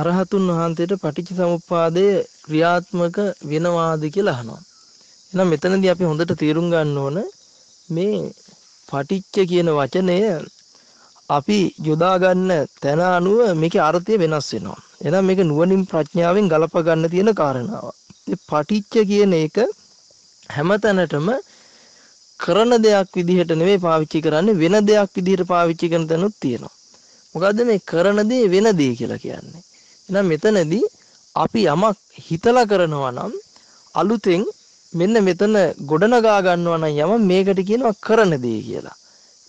අරහතුන් වහන්සේට පටිච්ච සමුප්පාදය ක්‍රියාත්මක වෙනවාද කියලා අහනවා. එහෙනම් මෙතනදී අපි හොඳට තේරුම් ගන්න ඕන මේ පටිච්ච කියන වචනය අපි යොදා ගන්න තැන අනුව මේකේ අර්ථය වෙනස් වෙනවා. එහෙනම් මේක නුවණින් ප්‍රඥාවෙන් ගලප ගන්න තියෙන කාරණාවක්. මේ පටිච්ච කියන එක හැමතැනටම කරන දෙයක් විදිහට නෙවෙයි පාවිච්චි කරන්නේ වෙන දෙයක් විදිහට පාවිච්චි කරන තැනුත් තියෙනවා. මොකද්ද මේ කරන දේ වෙන දේ කියලා කියන්නේ. එහෙනම් මෙතනදී අපි යමක් හිතලා කරනවා නම් අලුතෙන් මෙන්න මෙතන ගොඩනගා ගන්නවා නම් යම මේකට කියනවා කරන දේ කියලා.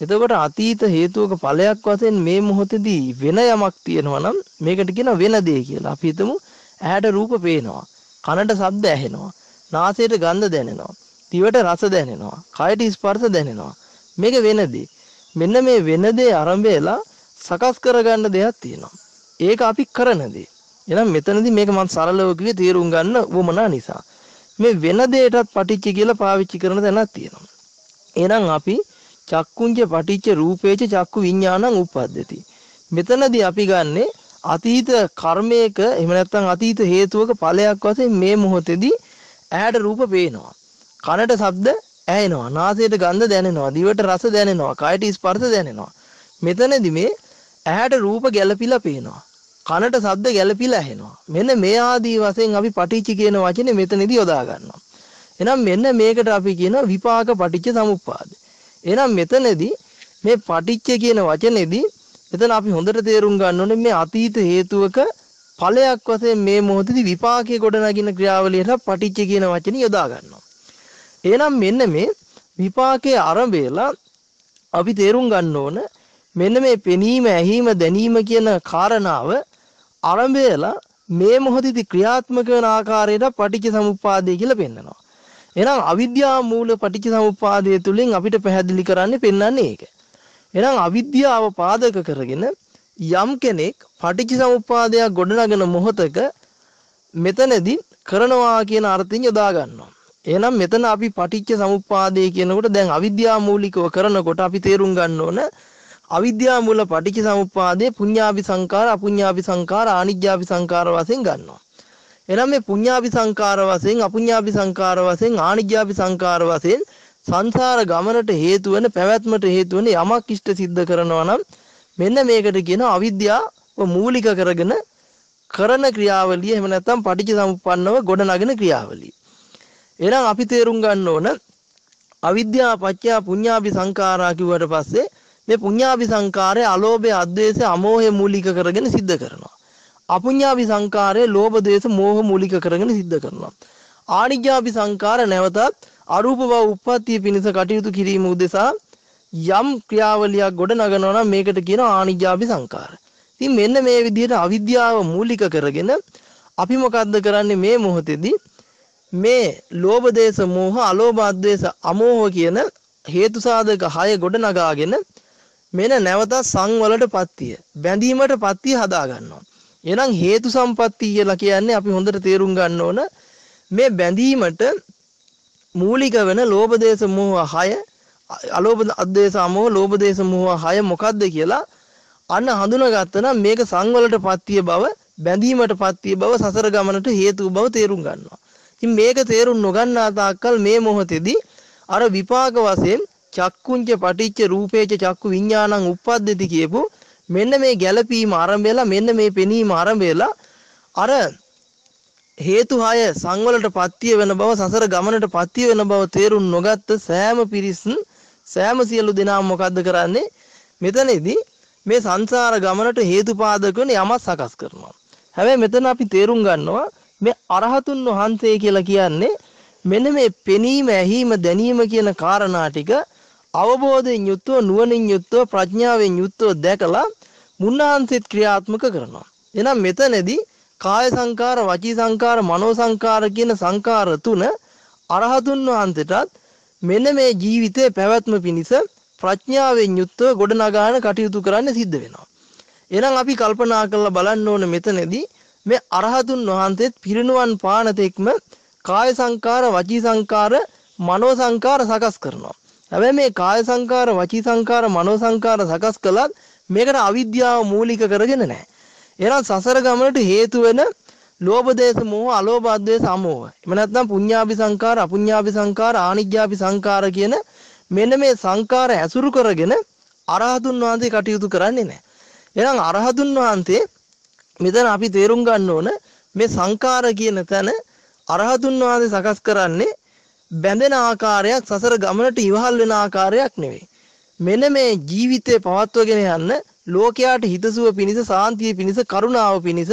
එතකොට අතීත හේතුවක ඵලයක් වශයෙන් මේ මොහොතේදී වෙන යමක් තියෙනවා නම් මේකට කියනවා වෙන දේ කියලා. අපි හිතමු ඇහැට රූප පේනවා. කනට ශබ්ද ඇහෙනවා. නාසයට ගන්ධ දැනෙනවා. දිවට රස දැනෙනවා. කයට ස්පර්ශ දැනෙනවා. මේක වෙන දේ. මෙන්න මේ වෙන දේ ආරම්භයලා සකස් කරගන්න දෙයක් තියෙනවා. ඒක අපි කරන දේ. එහෙනම් මෙතනදී මේක මම සරලව කිව්වේ තේරුම් ගන්න වමනා නිසා. මේ වෙන දෙයටත් පටිච්ච කියලා පාවිච්චි කරන තැනක් තියෙනවා. එහෙනම් අපි චක්කුංජ පටිච්ච රූපේච චක්කු විඥානං උප්පද්දති. මෙතනදී අපි ගන්නෙ අතීත කර්මයක එහෙම නැත්නම් අතීත හේතුවක ඵලයක් වශයෙන් මේ මොහොතේදී ඇහැට රූප පේනවා. කනට ශබ්ද ඇහෙනවා. නාසයට ගන්ධ දැනෙනවා. දිවට රස දැනෙනවා. කයට ස්පර්ශ දැනෙනවා. මෙතනදී මේ ඇහැට රූප ගැළපිලා පේනවා. කනට ශබ්ද ගැළපිලා ඇහෙනවා. මෙන්න මේ ආදී වශයෙන් අපි පටිච්ච කියන වචනේ මෙතනදී යොදා ගන්නවා. එහෙනම් මෙන්න මේකට අපි කියනවා විපාක පටිච්ච සමුප්පාද. එහෙනම් මෙතනදී මේ පටිච්ච කියන වචනේදී එතන අපි හොඳට තේරුම් ගන්න ඕනේ මේ අතීත හේතුවක ඵලයක් වශයෙන් මේ මොහොතේදී විපාකයේ ගොඩනගින ක්‍රියාවලියට පටිච්ච කියන වචනේ යොදා ගන්නවා. එහෙනම් මෙන්න මේ විපාකයේ ආරම්භයලා අපි තේරුම් ගන්න ඕන මෙන්න මේ පෙනීම ඇහිම දැනීම කියන කාරණාව ආරම්භයලා මේ මොහොතේදී ක්‍රියාත්මක වෙන ආකාරයට පටිච්ච සමුප්පාදය කියලා පෙන්නනවා. එහෙනම් අවිද්‍යාව මූල පටිච්ච සමුප්පාදය තුලින් අපිට පැහැදිලි කරන්නේ පෙන්වන්නේ ඒක. එහෙනම් අවිද්‍යාව පාදක කරගෙන යම් කෙනෙක් පටිච්ච සමුප්පාදයක් ගොඩනගෙන මොහොතක මෙතනදී කරනවා කියන අර්ථයෙන් යොදා ගන්නවා. එහෙනම් මෙතන අපි පටිච්ච සමුප්පාදය කියනකොට දැන් අවිද්‍යාව මූලිකව කරනකොට අපි තේරුම් ගන්න ඕන අවිද්‍යාව මූල පටිච්ච සමුප්පාදේ පුඤ්ඤාභි සංකාර අපුඤ්ඤාභි සංකාර ආනිජ්ජාභි සංකාර වශයෙන් ගන්නවා. එහෙනම් මේ පුඤ්ඤාභි සංකාර වශයෙන් අපුඤ්ඤාභි සංකාර වශයෙන් ආනිජ්ජාභි සංකාර වශයෙන් සංසාර ගමනට හේතු වෙන පැවැත්මට හේතු වෙන යමක් ඉෂ්ට සිද්ධ කරනවා නම් මෙන්න මේකට කියනවා අවිද්‍යාව මූලික කරගෙන කරන ක්‍රියාවලිය එහෙම නැත්නම් පටිච්ච සමුප්පන්නව ගොඩනගෙන ක්‍රියාවලිය. එහෙනම් අපි තේරුම් ගන්න ඕන අවිද්‍යාව පත්‍ය පුඤ්ඤාභි සංකාරා කිව්වට පස්සේ මේ පුඤ්ඤාභි සංකාරය අලෝභය අද්වේෂය අමෝහය මූලික කරගෙන සිද්ධ කරනවා. අපුඤ්ඤාභි සංකාරය ලෝභ දේශ මෝහ මූලික කරගෙන සිද්ධ කරනවා. ආනිජ්ජාභි සංකාර නැවතත් අරූප බව උප්පත්තිය පිණිස කටයුතු කිරීම උදෙසා යම් ක්‍රියාවලියක් ගොඩ නගනවා නම් මේකට කියනවා ආනිජ්ජාභි සංකාර. ඉතින් මෙන්න මේ විදිහට අවිද්‍යාව මූලික කරගෙන අපි මොකද්ද කරන්නේ මේ මොහොතේදී මේ ලෝභ දේශ මෝහ අලෝභ අද්වේෂ අමෝහ කියන හේතු සාධක 6 ගොඩ නගාගෙන මෙන්න නැවත සංවලට පත්තිය බැඳීමට පත්තිය හදා ගන්නවා. එහෙනම් හේතු සම්පatti කියලා කියන්නේ අපි හොඳට තේරුම් ගන්න ඕන මේ බැඳීමට මූලික වෙන ලෝභ දේශ මොහ 6 අලෝභ අද්වේෂ අමෝහ ලෝභ දේශ මොහ 6 මොකද්ද කියලා අන්න හඳුනාගත්තා නම් මේක සංවලට පත්තිය බව බැඳීමට පත්තිය බව සසර ගමනට හේතු බව තේරුම් ගන්නවා. ඉතින් මේක තේරුම් නොගන්නා තාක්කල් මේ මොහොතේදී අර විපාක වශයෙන් චක්කුංච පටිච්ච රූපේච චක්කු විඥානං උප්පද්දති කියපු මෙන්න මේ ගැළපීම ආරම්භයලා මෙන්න මේ පෙනීම ආරම්භයලා අර හේතු හය සංවලට පත්‍ය වෙන බව සසර ගමනට පත්‍ය වෙන බව තේරුම් නොගත්ත සෑම පිරිස් සෑම සියලු දෙනා මොකද්ද කරන්නේ? මෙතනදී මේ සංසාර ගමනට හේතුපාදක වෙන යමක් සකස් කරනවා. හැබැයි මෙතන අපි තේරුම් ගන්නවා මේ අරහතුන් වහන්සේ කියලා කියන්නේ මෙන්න මේ පෙනීම ඇහිම දැනීම කියන කාරණා ටික අවබෝධයෙන් යුක්තව නුවණින් යුක්තව ප්‍රඥාවෙන් යුක්තව දැකලා මුන්නාන්සෙත් ක්‍රියාත්මක කරනවා. එහෙනම් මෙතනදී කාය සංකාර, වචී සංකාර, මනෝ සංකාර කියන සංකාර තුන අරහතුන් වහන්සේටත් මෙන්න මේ ජීවිතේ පැවැත්ම පිණිස ප්‍රඥාවෙන් යුක්තව ගොඩනගාන කටයුතු කරන්න සිද්ධ වෙනවා. එහෙනම් අපි කල්පනා කරලා බලන්න ඕන මෙතනදී මේ අරහතුන් වහන්සේත් පිරිනුවන් පාන තෙක්ම කාය සංකාර, වචී සංකාර, මනෝ සංකාර සකස් කරනවා. හැබැයි මේ කාය සංකාර, වචී සංකාර, මනෝ සංකාර සකස් කළත් මේකට අවිද්‍යාව මූලික කරගෙන නැහැ. එහෙනම් සසර ගමනට හේතු වෙන ලෝභ දේශ මොහ අලෝභ අද්වේෂ අමෝහ. එහෙම නැත්නම් පුඤ්ඤාභි සංකාර අපුඤ්ඤාභි සංකාර ආනිජ්ජාභි සංකාර කියන මෙන්න මේ සංකාර ඇසුරු කරගෙන අරහතුන් වහන්සේ කටයුතු කරන්නේ නැහැ. එහෙනම් අරහතුන් වහන්සේ මෙතන අපි තේරුම් ගන්න ඕන මේ සංකාර කියන තැන අරහතුන් වහන්සේ සකස් කරන්නේ බැඳෙන ආකාරයක් සසර ගමනට ඉවහල් වෙන ආකාරයක් නෙවෙයි. මෙන්න මේ ජීවිතේ පවත්වගෙන යන්න ලෝකයාට හිතසුව පිණිස සාන්තිය පිණිස කරුණාව පිණිස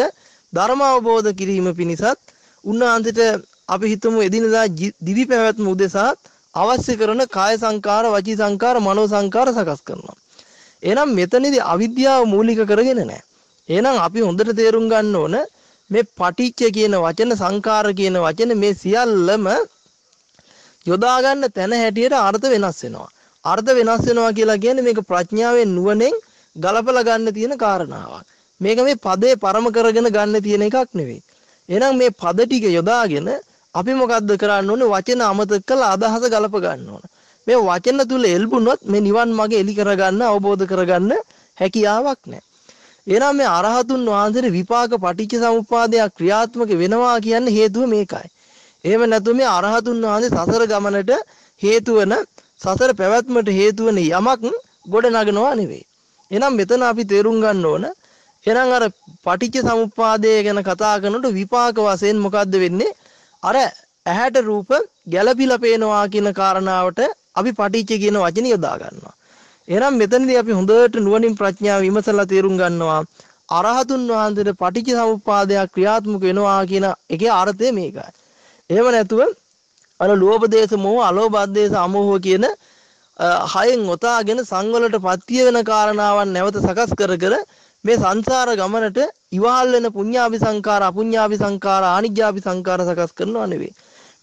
ධර්ම අවබෝධ කිරීම පිණිසත් උන්වහන්සේට අපි හිතමු එදිනදා දිවි පැවැත්ම උදෙසාත් අවශ්‍ය කරන කාය සංකාර වචී සංකාර මනෝ සංකාර සකස් කරනවා. එහෙනම් මෙතනදී අවිද්‍යාව මූලික කරගෙන නැහැ. එහෙනම් අපි හොඳට තේරුම් ගන්න ඕන මේ පටිච්ච කියන වචන සංකාර කියන වචන මේ සියල්ලම යොදා ගන්න තැන හැටියට අර්ථ වෙනස් වෙනවා. අර්ථ වෙනස් වෙනවා කියලා කියන්නේ මේක ප්‍රඥාවෙන් නුවණෙන් ගලපලා ගන්න තියෙන කාරණාවක්. මේක මේ පදේ පරම කරගෙන ගන්න තියෙන එකක් නෙවෙයි. එහෙනම් මේ පද ටික යොදාගෙන අපි මොකද්ද කරන්න ඕනේ වචන අමතක කරලා අදහස ගලප ගන්න ඕන. මේ වචන තුල එල්බුණොත් මේ නිවන් මාර්ගය එලි කරගන්න අවබෝධ කරගන්න හැකියාවක් නැහැ. එහෙනම් මේ අරහතුන් වහන්සේට විපාක පටිච්ච සමුප්පාදයක් ක්‍රියාත්මක වෙනවා කියන්නේ හේතුව මේකයි. එහෙම නැතු මේ අරහතුන් වහන්සේ සසර ගමනට හේතු වෙන සසර පැවැත්මට හේතු වෙන යමක් ගොඩ නගනවා නෙවෙයි. එහෙනම් මෙතන අපි තේරුම් ගන්න ඕන එහෙනම් අර පටිච්ච සමුප්පාදය ගැන කතා කරනකොට විපාක වශයෙන් මොකද්ද වෙන්නේ? අර ඇහැට රූප ගැළපිලා පේනවා කියන කාරණාවට අපි පටිච්ච කියන වචනේ යොදා ගන්නවා. එහෙනම් මෙතනදී අපි හොඳට නුවණින් ප්‍රඥාව විමසලා තේරුම් ගන්නවා අරහතුන් වහන්සේට පටිච්ච සමුප්පාදයක් ක්‍රියාත්මක වෙනවා කියන එකේ අර්ථය මේකයි. එහෙම නැතුව අර ලෝභ දේශ මොහ අලෝභ දේශ අමෝහ කියන හයෙන් ඔතාගෙන සංවලට පත්‍ය වෙන කාරණාවන් නැවත සකස් කර කර මේ සංසාර ගමනට ඉවහල් වෙන පුඤ්ඤාභි සංකාර අපුඤ්ඤාභි සංකාර ආනිජ්ජාභි සංකාර සකස් කරනවා නෙවෙයි.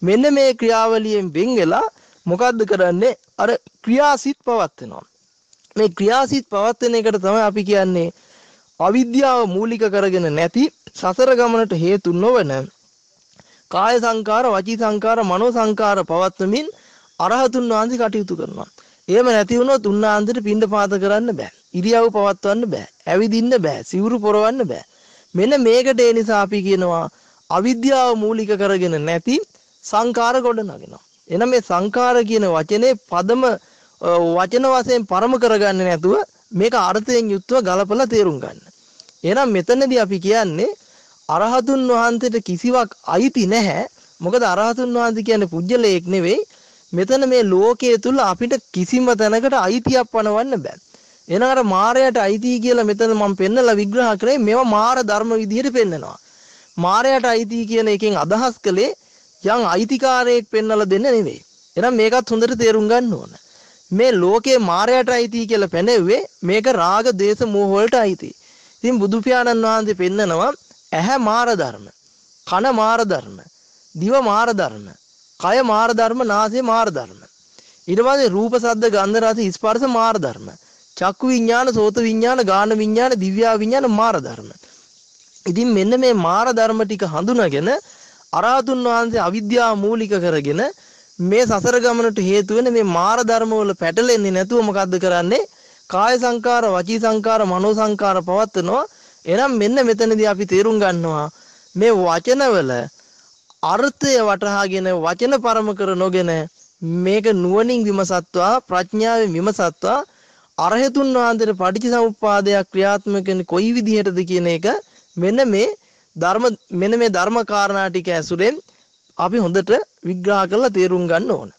මෙන්න මේ ක්‍රියාවලියෙන් වෙන් වෙලා මොකද්ද කරන්නේ? අර ක්‍රියාසිත පවත්වනවා. මේ ක්‍රියාසිත පවත්වන එකට තමයි අපි කියන්නේ අවිද්‍යාව මූලික කරගෙන නැති සසර ගමනට හේතු නොවන කාය සංකාර, වචී සංකාර, මනෝ සංකාර පවත්වමින් අරහතුන් වහන්සේ කටයුතු කරනවා. එහෙම නැති වුණොත් උන්වහන්සේට පින්ඩ පාත කරන්න බෑ. ඉරියව් පවත්වන්න බෑ. ඇවිදින්න බෑ. සිවුරු පොරවන්න බෑ. මෙන්න මේකට ඒ නිසා අපි කියනවා අවිද්‍යාව මූලික කරගෙන නැති සංකාර ගොඩනගෙනවා. එහෙනම් මේ සංකාර කියන වචනේ පදම වචන වශයෙන් පරම කරගන්නේ නැතුව මේක අර්ථයෙන් යුක්තව ගලපලා තේරුම් ගන්න. එහෙනම් මෙතනදී අපි කියන්නේ අරහතුන් වහන්සේට කිසිවක් අයිති නැහැ. මොකද අරහතුන් වහන්සේ කියන්නේ පුජ්‍යලයක් නෙවෙයි. මෙතන මේ ලෝකයේ තුල අපිට කිසිම තැනකට අයිතියක් පනවන්න බෑ. එහෙනම් අර මායයට අයිති කියලා මෙතන මම පෙන්නලා විග්‍රහ කරේ මේවා මාර ධර්ම විදිහට පෙන්නනවා. මායයට අයිති කියන එකෙන් අදහස් කළේ යම් අයිතිකාරයෙක් පෙන්නලා දෙන්න නෙවෙයි. එහෙනම් මේකත් හොඳට තේරුම් ගන්න ඕන. මේ ලෝකේ මායයට අයිති කියලා පෙනෙව්වේ මේක රාග, දේශ, මෝහ වලට අයිති. ඉතින් බුදු පියාණන් වහන්සේ පෙන්නනවා ඇහැ මාර ධර්ම, කන මාර ධර්ම, දිව මාර ධර්ම, කය මාර ධර්ම, නාසය මාර ධර්ම. ඊට පස්සේ රූප, ශබ්ද, ගන්ධ, රස, ස්පර්ශ මාර ධර්ම. චක්කු විඤ්ඤාණ, සෝත විඤ්ඤාණ, ගාන විඤ්ඤාණ, දිව්‍යා විඤ්ඤාණ මාර ධර්ම. ඉතින් මෙන්න මේ මාර ධර්ම ටික හඳුනාගෙන අරහතුන් වහන්සේ අවිද්‍යාව මූලික කරගෙන මේ සසර ගමනට හේතු වෙන මේ මාර ධර්ම වල පැටලෙන්නේ නැතුව මොකද්ද කරන්නේ? කාය සංකාර, වචී සංකාර, මනෝ සංකාර පවත්නවා. එහෙනම් මෙන්න මෙතනදී අපි තේරුම් ගන්නවා මේ වචනවල අර්ථය වටහාගෙන වචන පරම කර නොගෙන මේක නුවණින් විමසත්වා ප්‍රඥාවෙන් විමසත්වා අරහතුන් වහන්සේට පටිච්චසමුප්පාදයක් ක්‍රියාත්මක වෙන්නේ කොයි විදිහටද කියන එක මෙන්න මේ ධර්ම මෙන්න මේ ධර්ම කාරණා ටික ඇසුරෙන් අපි හොඳට විග්‍රහ කරලා තේරුම් ගන්න ඕන.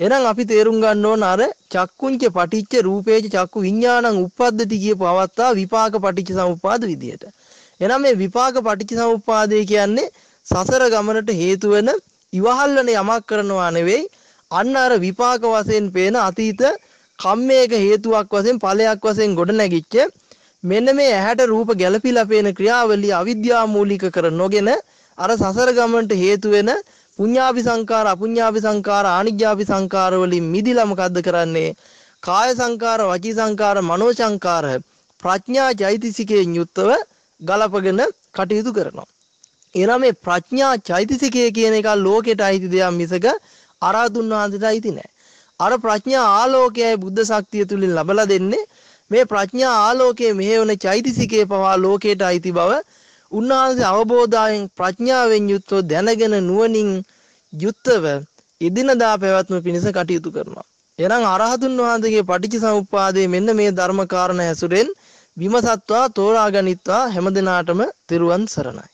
එහෙනම් අපි තේරුම් ගන්න ඕන අර චක්කුංච පටිච්ච රූපේච චක්කු විඥානං උප්පද්දති කියපු අවස්ථාව විපාක පටිච්ච සමුප්පාද විදියට. එහෙනම් මේ විපාක පටිච්ච සමුප්පාදය කියන්නේ සසර ගමනට හේතු වෙන ඉවහල් වෙන යමක් කරනවා නෙවෙයි අන්න අර විපාක වශයෙන් පේන අතීත කම්මයක හේතුවක් වශයෙන් ඵලයක් වශයෙන් ගොඩ නැගිච්ච මෙන්න මේ ඇහැට රූප ගැළපීලා පේන ක්‍රියාවලිය අවිද්‍යාව මූලික කර නොගෙන අර සසර ගමනට හේතු වෙන පුඤ්ඤාභි සංකාර අපුඤ්ඤාභි සංකාර ආනිජ්ජාභි සංකාර වලින් මිදිලා මොකද්ද කරන්නේ? කාය සංකාර වචී සංකාර මනෝ සංකාර ප්‍රඥා චෛතසිකයෙන් යුක්තව ගලපගෙන කටයුතු කරනවා. එනම් මේ ප්‍රඥා චෛතසිකය කියන එක ලෝකෙට අයිති දෙයක් මිසක අරහතුන් වහන්සේට අයිති නෑ. අර ප්‍රඥා ආලෝකයයි බුද්ධ ශක්තිය තුලින් ලබලා දෙන්නේ. මේ ප්‍රඥා ආලෝකයේ මෙහෙවන චෛතසිකේ පවා ලෝකයට අයිති බව උන්වහන්සේ අවබෝධයෙන් ප්‍රඥාවෙන් යුක්තව දැනගෙන නුවණින් යුක්තව එදිනදා පැවැත්ම පිණිස කටයුතු කරනවා. එනම් අරහතුන් වහන්සේගේ පටිච්ච සමුප්පාදයේ මෙන්න මේ ධර්ම කාරණා ඇසුරෙන් විමසත්වා තෝරා ගනිත්වා හැමදිනාටම තෙරුවන් සරණයි.